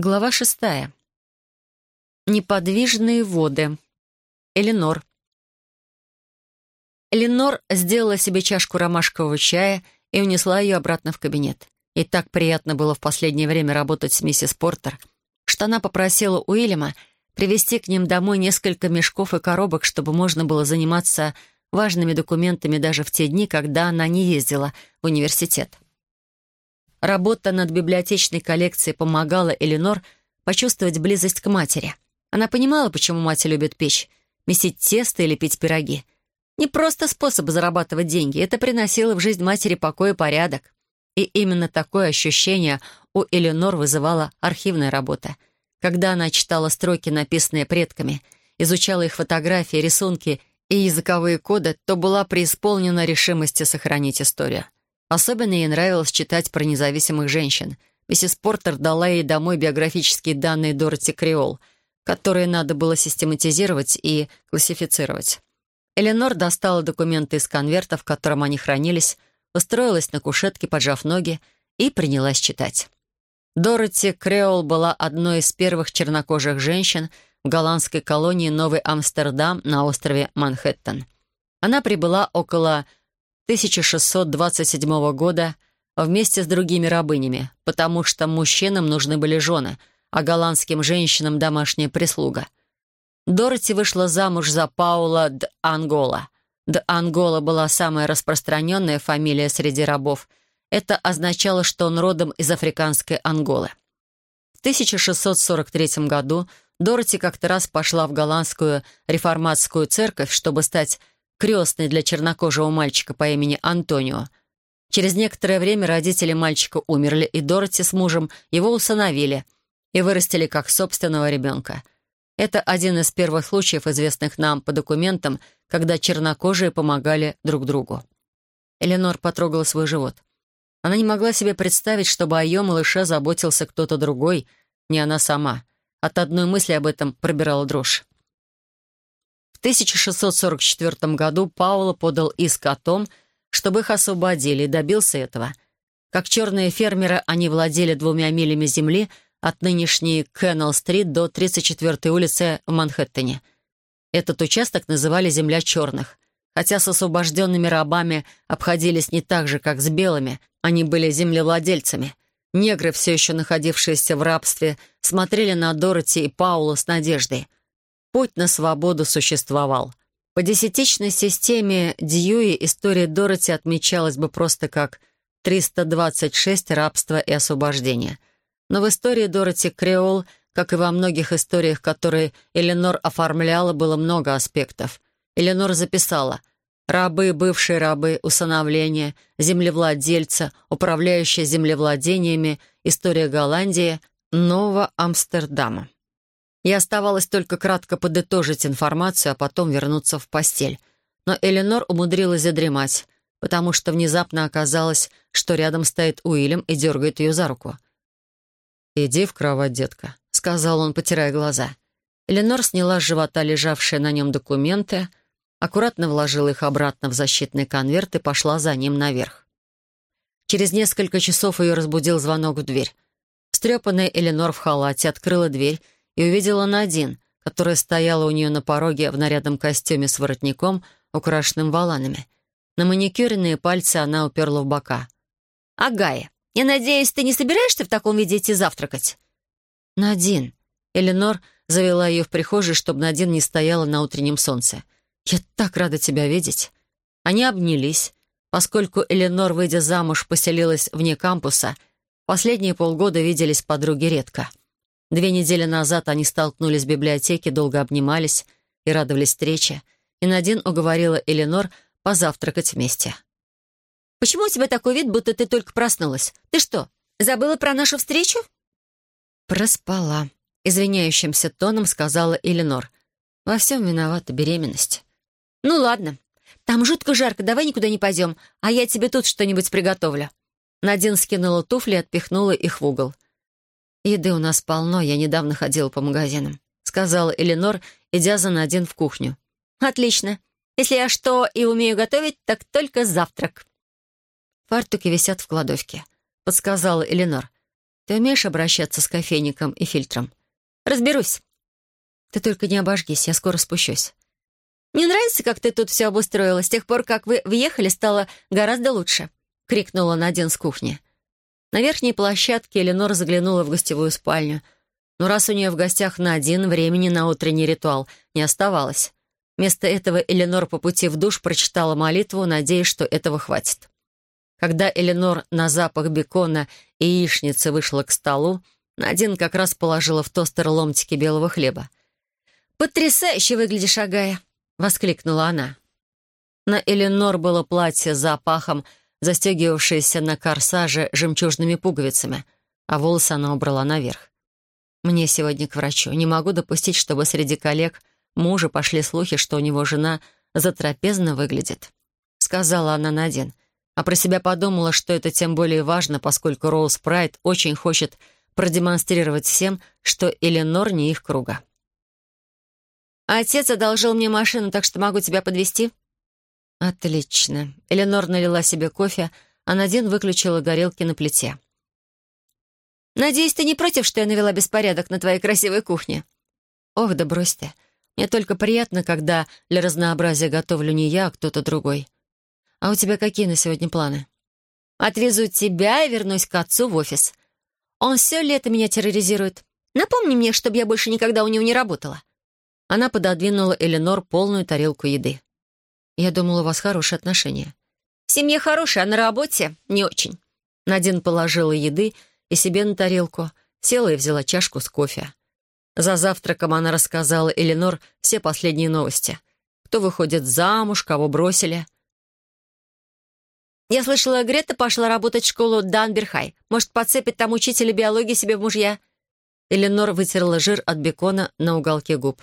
Глава шестая. Неподвижные воды. Эленор. Эленор сделала себе чашку ромашкового чая и унесла ее обратно в кабинет. И так приятно было в последнее время работать с миссис Портер, что она попросила Уильяма привезти к ним домой несколько мешков и коробок, чтобы можно было заниматься важными документами даже в те дни, когда она не ездила в университет. Работа над библиотечной коллекцией помогала Эленор почувствовать близость к матери. Она понимала, почему мать любит печь, месить тесто или пить пироги. Не просто способ зарабатывать деньги, это приносило в жизнь матери покой и порядок. И именно такое ощущение у Эленор вызывала архивная работа. Когда она читала строки, написанные предками, изучала их фотографии, рисунки и языковые коды, то была преисполнена решимости сохранить историю. Особенно ей нравилось читать про независимых женщин. Миссис Портер дала ей домой биографические данные Дороти Креол, которые надо было систематизировать и классифицировать. Эленор достала документы из конверта, в котором они хранились, устроилась на кушетке, поджав ноги, и принялась читать. Дороти Креол была одной из первых чернокожих женщин в голландской колонии Новый Амстердам на острове Манхэттен. Она прибыла около 1627 года вместе с другими рабынями, потому что мужчинам нужны были жены, а голландским женщинам домашняя прислуга. Дороти вышла замуж за Паула Д. Ангола. Д. Ангола была самая распространенная фамилия среди рабов. Это означало, что он родом из африканской Анголы. В 1643 году Дороти как-то раз пошла в голландскую реформатскую церковь, чтобы стать крестный для чернокожего мальчика по имени Антонио. Через некоторое время родители мальчика умерли, и Дороти с мужем его усыновили и вырастили как собственного ребенка. Это один из первых случаев, известных нам по документам, когда чернокожие помогали друг другу. Эленор потрогала свой живот. Она не могла себе представить, чтобы о ее малыше заботился кто-то другой, не она сама. От одной мысли об этом пробирала дрожь. В 1644 году Паула подал иск о том, чтобы их освободили, и добился этого. Как черные фермеры, они владели двумя милями земли от нынешней Кеннелл-стрит до 34-й улицы в Манхэттене. Этот участок называли «Земля черных». Хотя с освобожденными рабами обходились не так же, как с белыми, они были землевладельцами. Негры, все еще находившиеся в рабстве, смотрели на Дороти и Паула с надеждой — Путь на свободу существовал. По десятичной системе Дьюи история Дороти отмечалась бы просто как 326 рабства и освобождения. Но в истории Дороти Креол, как и во многих историях, которые Эленор оформляла, было много аспектов. Эленор записала «рабы, бывшие рабы, усыновление, землевладельца, управляющие землевладениями, история Голландии, Нового Амстердама». И оставалось только кратко подытожить информацию, а потом вернуться в постель. Но Эленор умудрилась задремать, потому что внезапно оказалось, что рядом стоит Уильям и дергает ее за руку. «Иди в кровать, детка», — сказал он, потирая глаза. Эленор сняла с живота лежавшие на нем документы, аккуратно вложила их обратно в защитный конверт и пошла за ним наверх. Через несколько часов ее разбудил звонок в дверь. Встрепанная Эленор в халате открыла дверь и увидела Надин, которая стояла у нее на пороге в нарядном костюме с воротником, украшенным воланами. На маникюренные пальцы она уперла в бока. «Агая, я надеюсь, ты не собираешься в таком виде идти завтракать?» «Надин». Эленор завела ее в прихожей, чтобы Надин не стояла на утреннем солнце. «Я так рада тебя видеть». Они обнялись. Поскольку Эленор, выйдя замуж, поселилась вне кампуса, последние полгода виделись подруги редко. Две недели назад они столкнулись в библиотеке, долго обнимались и радовались встрече, и Надин уговорила Эленор позавтракать вместе. «Почему у тебя такой вид, будто ты только проснулась? Ты что, забыла про нашу встречу?» «Проспала», — извиняющимся тоном сказала Эленор. «Во всем виновата беременность». «Ну ладно, там жутко жарко, давай никуда не пойдем, а я тебе тут что-нибудь приготовлю». Надин скинула туфли и отпихнула их в угол. «Еды у нас полно, я недавно ходила по магазинам», — сказала Эленор, идя за Надин в кухню. «Отлично. Если я что и умею готовить, так только завтрак». «Фартуки висят в кладовке», — подсказала Эленор. Ты умеешь обращаться с кофейником и фильтром?» «Разберусь». «Ты только не обожгись, я скоро спущусь». «Мне нравится, как ты тут все обустроила. С тех пор, как вы въехали, стало гораздо лучше», — крикнула Надин с кухни. На верхней площадке Эленор заглянула в гостевую спальню. Но раз у нее в гостях на один времени на утренний ритуал не оставалось. Вместо этого Эленор по пути в душ прочитала молитву, надеясь, что этого хватит. Когда Эленор на запах бекона и яичницы вышла к столу, Надин как раз положила в тостер ломтики белого хлеба. «Потрясающе выглядишь, Агая!» — воскликнула она. На Эленор было платье с запахом, застегивавшееся на корсаже жемчужными пуговицами, а волосы она убрала наверх. «Мне сегодня к врачу. Не могу допустить, чтобы среди коллег мужа пошли слухи, что у него жена затрапезно выглядит», — сказала она Надин. А про себя подумала, что это тем более важно, поскольку Роуз Прайд очень хочет продемонстрировать всем, что Эленор не их круга. «Отец одолжил мне машину, так что могу тебя подвезти. «Отлично». Эленор налила себе кофе, а Надин выключила горелки на плите. «Надеюсь, ты не против, что я навела беспорядок на твоей красивой кухне?» «Ох, да брось ты. Мне только приятно, когда для разнообразия готовлю не я, а кто-то другой. А у тебя какие на сегодня планы?» «Отвезу тебя и вернусь к отцу в офис. Он все лето меня терроризирует. Напомни мне, чтобы я больше никогда у него не работала». Она пододвинула Эленор полную тарелку еды. «Я думала, у вас хорошие отношения». «В семье хорошие, а на работе не очень». Надин положила еды и себе на тарелку, села и взяла чашку с кофе. За завтраком она рассказала Эленор все последние новости. Кто выходит замуж, кого бросили. «Я слышала, Грета пошла работать в школу Данберхай. Может, подцепит там учителя биологии себе в мужья?» Эленор вытерла жир от бекона на уголке губ.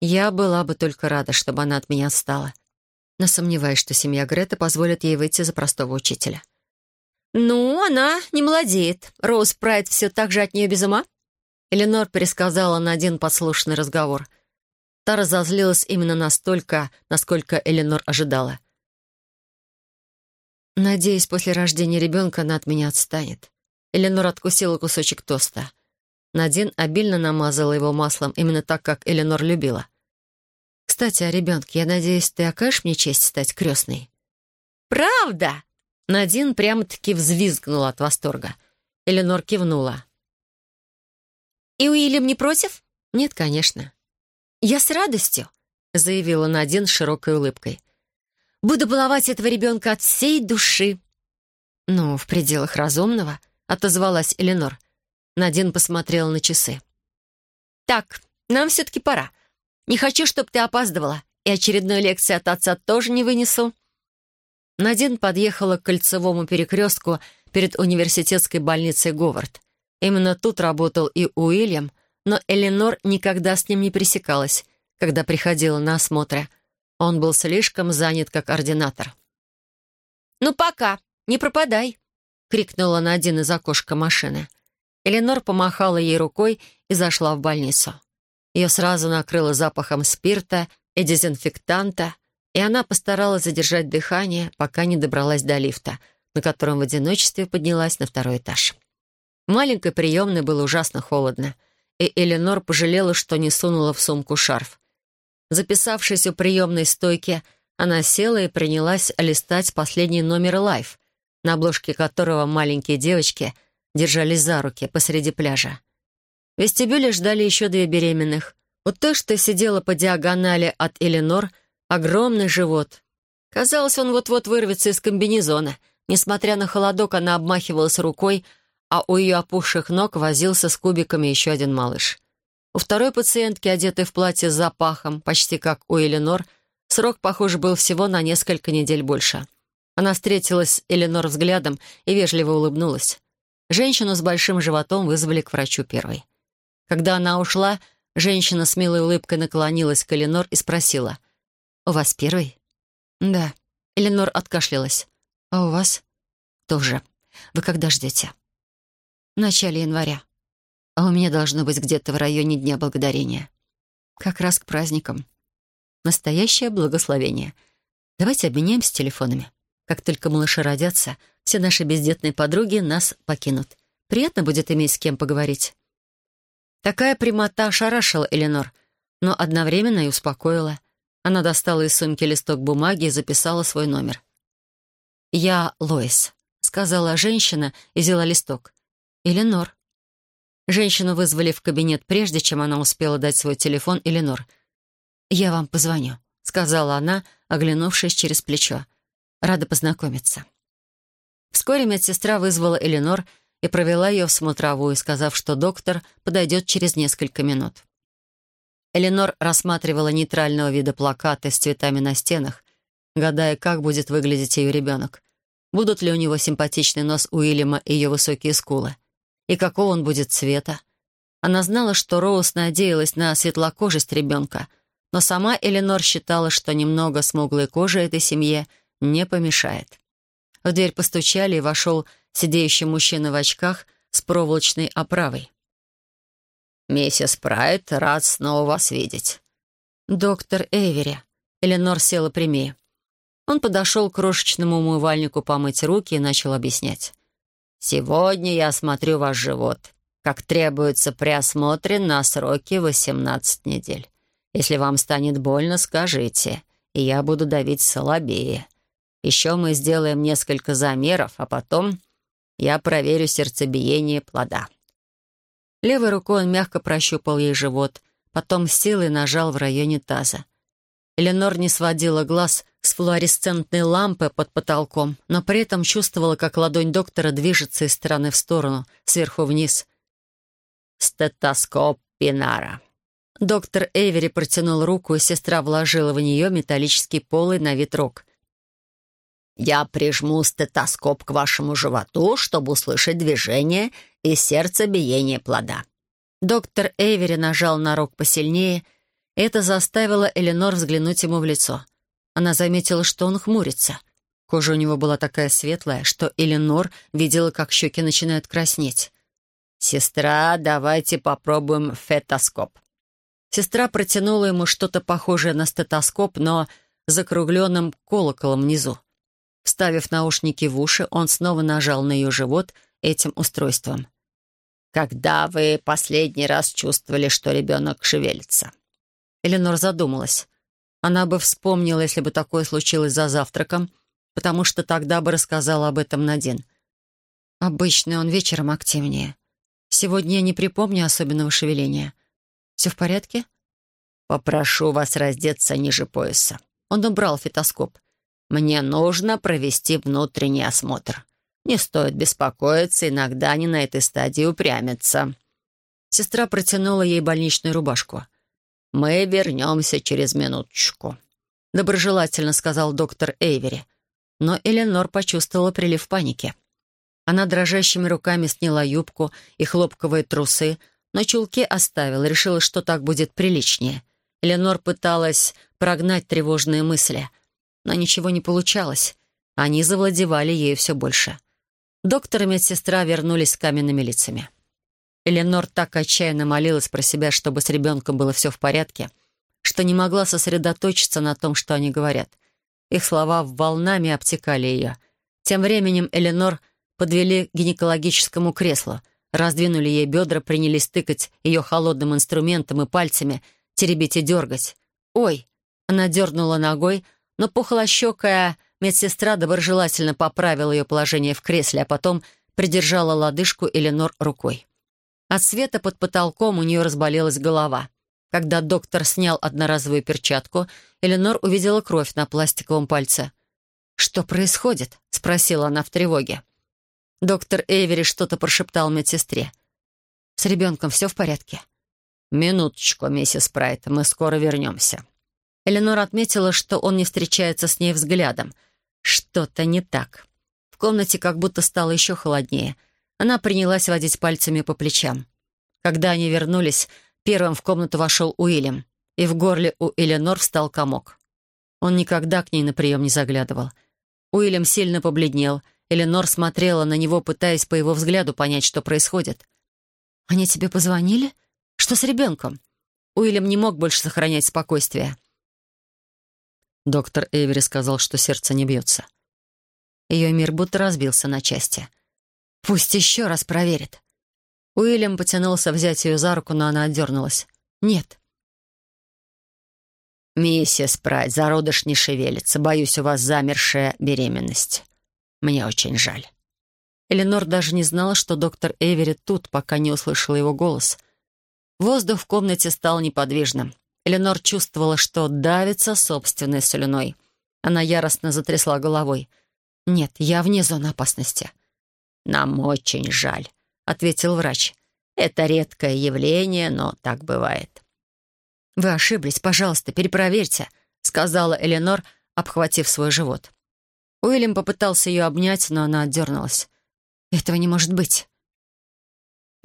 Я была бы только рада, чтобы она от меня отстала. Но сомневаюсь, что семья Греты позволит ей выйти за простого учителя. «Ну, она не молодеет. Роуз Прайд все так же от нее без ума?» Эленор пересказала на один подслушанный разговор. Та разозлилась именно настолько, насколько Эленор ожидала. «Надеюсь, после рождения ребенка она от меня отстанет». Эленор откусила кусочек тоста. Надин обильно намазала его маслом, именно так, как Эленор любила. «Кстати, о ребенке. Я надеюсь, ты окажешь мне честь стать крестной?» «Правда?» Надин прямо-таки взвизгнула от восторга. Эленор кивнула. «И Уильям не против?» «Нет, конечно». «Я с радостью», — заявила Надин с широкой улыбкой. «Буду баловать этого ребенка от всей души». «Ну, в пределах разумного», — отозвалась Эленор. Надин посмотрела на часы. «Так, нам все-таки пора. Не хочу, чтобы ты опаздывала, и очередной лекции от отца тоже не вынесу». Надин подъехала к кольцевому перекрестку перед университетской больницей Говард. Именно тут работал и Уильям, но Эленор никогда с ним не пересекалась, когда приходила на осмотры. Он был слишком занят как ординатор. «Ну пока, не пропадай!» — крикнула Надин из окошка машины. Эленор помахала ей рукой и зашла в больницу. Ее сразу накрыло запахом спирта и дезинфектанта, и она постаралась задержать дыхание, пока не добралась до лифта, на котором в одиночестве поднялась на второй этаж. В маленькой приемной было ужасно холодно, и Эленор пожалела, что не сунула в сумку шарф. Записавшись у приемной стойки, она села и принялась листать последний номер «Лайф», на обложке которого маленькие девочки — держались за руки посреди пляжа. В вестибюле ждали еще две беременных. У той, что сидела по диагонали от Эленор, огромный живот. Казалось, он вот-вот вырвется из комбинезона. Несмотря на холодок, она обмахивалась рукой, а у ее опухших ног возился с кубиками еще один малыш. У второй пациентки, одетой в платье с запахом, почти как у Эленор, срок, похоже, был всего на несколько недель больше. Она встретилась с Эленор взглядом и вежливо улыбнулась. Женщину с большим животом вызвали к врачу первой. Когда она ушла, женщина с милой улыбкой наклонилась к Эленор и спросила. «У вас первый?» «Да». Эленор откашлялась. «А у вас?» «Тоже. Вы когда ждете?» «В начале января. А у меня должно быть где-то в районе Дня Благодарения. Как раз к праздникам. Настоящее благословение. Давайте обменяемся телефонами. Как только малыши родятся, все наши бездетные подруги нас покинут. Приятно будет иметь с кем поговорить». Такая прямота ошарашила Эленор, но одновременно и успокоила. Она достала из сумки листок бумаги и записала свой номер. «Я Лоис», — сказала женщина и взяла листок. «Эленор». Женщину вызвали в кабинет, прежде чем она успела дать свой телефон Эленор. «Я вам позвоню», — сказала она, оглянувшись через плечо. «Рада познакомиться». Вскоре медсестра вызвала Эленор и провела ее в смотровую, сказав, что доктор подойдет через несколько минут. Эленор рассматривала нейтрального вида плакаты с цветами на стенах, гадая, как будет выглядеть ее ребенок. Будут ли у него симпатичный нос Уильяма и ее высокие скулы? И какого он будет цвета? Она знала, что Роуз надеялась на светлокожесть ребенка, но сама Эленор считала, что немного смуглой кожи этой семье не помешает. В дверь постучали, и вошел сидеющий мужчина в очках с проволочной оправой. «Миссис Прайд, рад снова вас видеть». «Доктор Эвери». Эленор села прямее. Он подошел к крошечному умывальнику помыть руки и начал объяснять. «Сегодня я осмотрю ваш живот, как требуется при осмотре на сроки 18 недель. Если вам станет больно, скажите, и я буду давить слабее. Еще мы сделаем несколько замеров, а потом я проверю сердцебиение плода». Левой рукой он мягко прощупал ей живот, потом силой нажал в районе таза. Эленор не сводила глаз с флуоресцентной лампы под потолком, но при этом чувствовала, как ладонь доктора движется из стороны в сторону, сверху вниз. «Стетоскоп Пинара». Доктор Эйвери протянул руку, и сестра вложила в нее металлический полый на вид. «Я прижму стетоскоп к вашему животу, чтобы услышать движение и сердцебиение плода». Доктор Эйвери нажал на рог посильнее, это заставило Эленор взглянуть ему в лицо. Она заметила, что он хмурится. Кожа у него была такая светлая, что Эленор видела, как щеки начинают краснеть. «Сестра, давайте попробуем фетоскоп». Сестра протянула ему что-то похожее на стетоскоп, но закругленным колоколом внизу. Вставив наушники в уши, он снова нажал на ее живот этим устройством. «Когда вы последний раз чувствовали, что ребенок шевелится?» Эленор задумалась. Она бы вспомнила, если бы такое случилось за завтраком, потому что тогда бы рассказала об этом Надин. Обычно он вечером активнее. Сегодня я не припомню особенного шевеления. Все в порядке? Попрошу вас раздеться ниже пояса. Он убрал фитоскоп. Мне нужно провести внутренний осмотр. Не стоит беспокоиться, иногда они на этой стадии упрямятся». Сестра протянула ей больничную рубашку. «Мы вернемся через минуточку», — доброжелательно сказал доктор Эйвери. Но Эленор почувствовала прилив паники. Она дрожащими руками сняла юбку и хлопковые трусы, но чулки оставила, решила, что так будет приличнее. Эленор пыталась прогнать тревожные мысли, но ничего не получалось. Они завладевали ею все больше. Доктор и медсестра вернулись с каменными лицами. Эленор так отчаянно молилась про себя, чтобы с ребенком было все в порядке, что не могла сосредоточиться на том, что они говорят. Их слова волнами обтекали ее. Тем временем Эленор подвели к гинекологическому креслу, раздвинули ей бедра, принялись тыкать ее холодным инструментом и пальцами, теребить и дергать. «Ой!» Она дернула ногой, но пухлощекая Медсестра доброжелательно поправила ее положение в кресле, а потом придержала лодыжку Эленор рукой. От света под потолком у нее разболелась голова. Когда доктор снял одноразовую перчатку, Эленор увидела кровь на пластиковом пальце. «Что происходит?» — спросила она в тревоге. Доктор Эйвери что-то прошептал медсестре. «С ребенком все в порядке?» «Минуточку, миссис Прайт, мы скоро вернемся». Эленор отметила, что он не встречается с ней взглядом — что-то не так. В комнате как будто стало еще холоднее. Она принялась водить пальцами по плечам. Когда они вернулись, первым в комнату вошел Уильям, и в горле у Эленор встал комок. Он никогда к ней на прием не заглядывал. Уильям сильно побледнел. Эленор смотрела на него, пытаясь по его взгляду понять, что происходит. «Они тебе позвонили? Что с ребенком?» Уильям не мог больше сохранять спокойствие. Доктор Эйвери сказал, что сердце не бьется. Ее мир будто разбился на части. Пусть еще раз проверит. Уильям потянулся взять ее за руку, но она отдернулась. «Нет». «Миссис Прайд, зародыш не шевелится. Боюсь, у вас замершая беременность. Мне очень жаль». Эленор даже не знала, что доктор Эверетт тут, пока не услышала его голос. Воздух в комнате стал неподвижным. Эленор чувствовала, что давится собственной слюной. Она яростно затрясла головой. «Нет, я вне зоны опасности». «Нам очень жаль», — ответил врач. «Это редкое явление, но так бывает». «Вы ошиблись, пожалуйста, перепроверьте», — сказала Эленор, обхватив свой живот. Уильям попытался ее обнять, но она отдернулась. «Этого не может быть».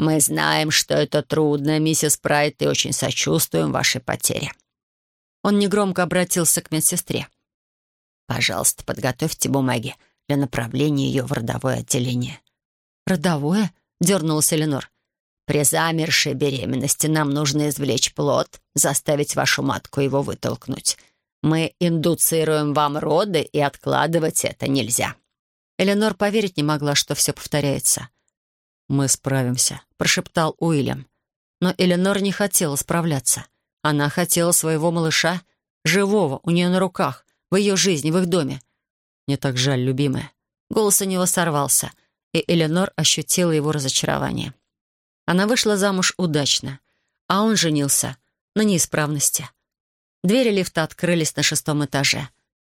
«Мы знаем, что это трудно, миссис Прайд, и очень сочувствуем вашей потере». Он негромко обратился к медсестре. «Пожалуйста, подготовьте бумаги для направления ее в родовое отделение». «Родовое?» — дернулась Эленор. «При замершей беременности нам нужно извлечь плод, заставить вашу матку его вытолкнуть. Мы индуцируем вам роды, и откладывать это нельзя». Эленор поверить не могла, что все повторяется. «Мы справимся», — прошептал Уильям. Но Эленор не хотела справляться. Она хотела своего малыша, живого, у нее на руках, в ее жизни, в их доме. «Мне так жаль, любимая». Голос у него сорвался, и Эленор ощутила его разочарование. Она вышла замуж удачно, а он женился на неисправности. Двери лифта открылись на шестом этаже.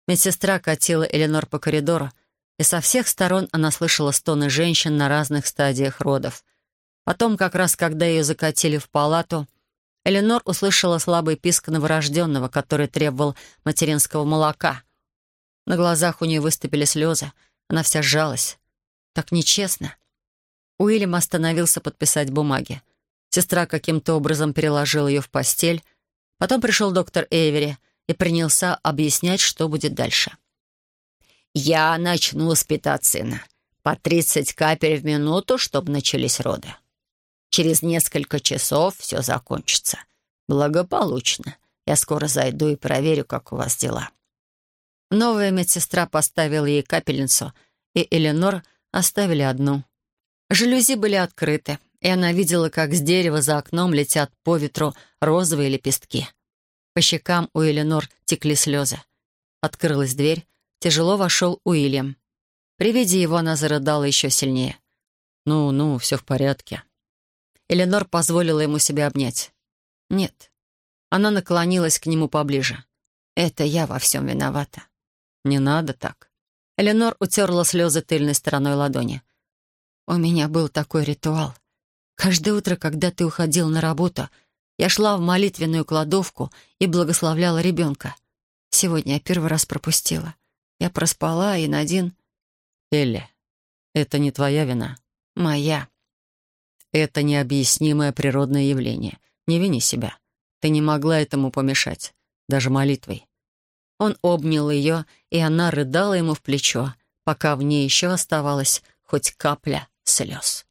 Медсестра катила Эленор по коридору, и со всех сторон она слышала стоны женщин на разных стадиях родов. Потом, как раз когда ее закатили в палату, Эленор услышала слабый писк новорожденного, который требовал материнского молока. На глазах у нее выступили слезы, она вся сжалась. Так нечестно. Уильям остановился подписать бумаги. Сестра каким-то образом переложила ее в постель. Потом пришел доктор Эйвери и принялся объяснять, что будет дальше. Я начну с питоцина. По 30 капель в минуту, чтобы начались роды. Через несколько часов все закончится. Благополучно. Я скоро зайду и проверю, как у вас дела». Новая медсестра поставила ей капельницу, и Эленор оставили одну. Жалюзи были открыты, и она видела, как с дерева за окном летят по ветру розовые лепестки. По щекам у Эленор текли слезы. Открылась дверь, Тяжело вошел Уильям. При виде его она зарыдала еще сильнее. «Ну, ну, все в порядке». Эленор позволила ему себя обнять. «Нет». Она наклонилась к нему поближе. «Это я во всем виновата». «Не надо так». Эленор утерла слезы тыльной стороной ладони. «У меня был такой ритуал. Каждое утро, когда ты уходил на работу, я шла в молитвенную кладовку и благословляла ребенка. Сегодня я первый раз пропустила. Я проспала, и Надин... Элли, это не твоя вина. Моя. Это необъяснимое природное явление. Не вини себя. Ты не могла этому помешать. Даже молитвой. Он обнял ее, и она рыдала ему в плечо, пока в ней еще оставалась хоть капля слез.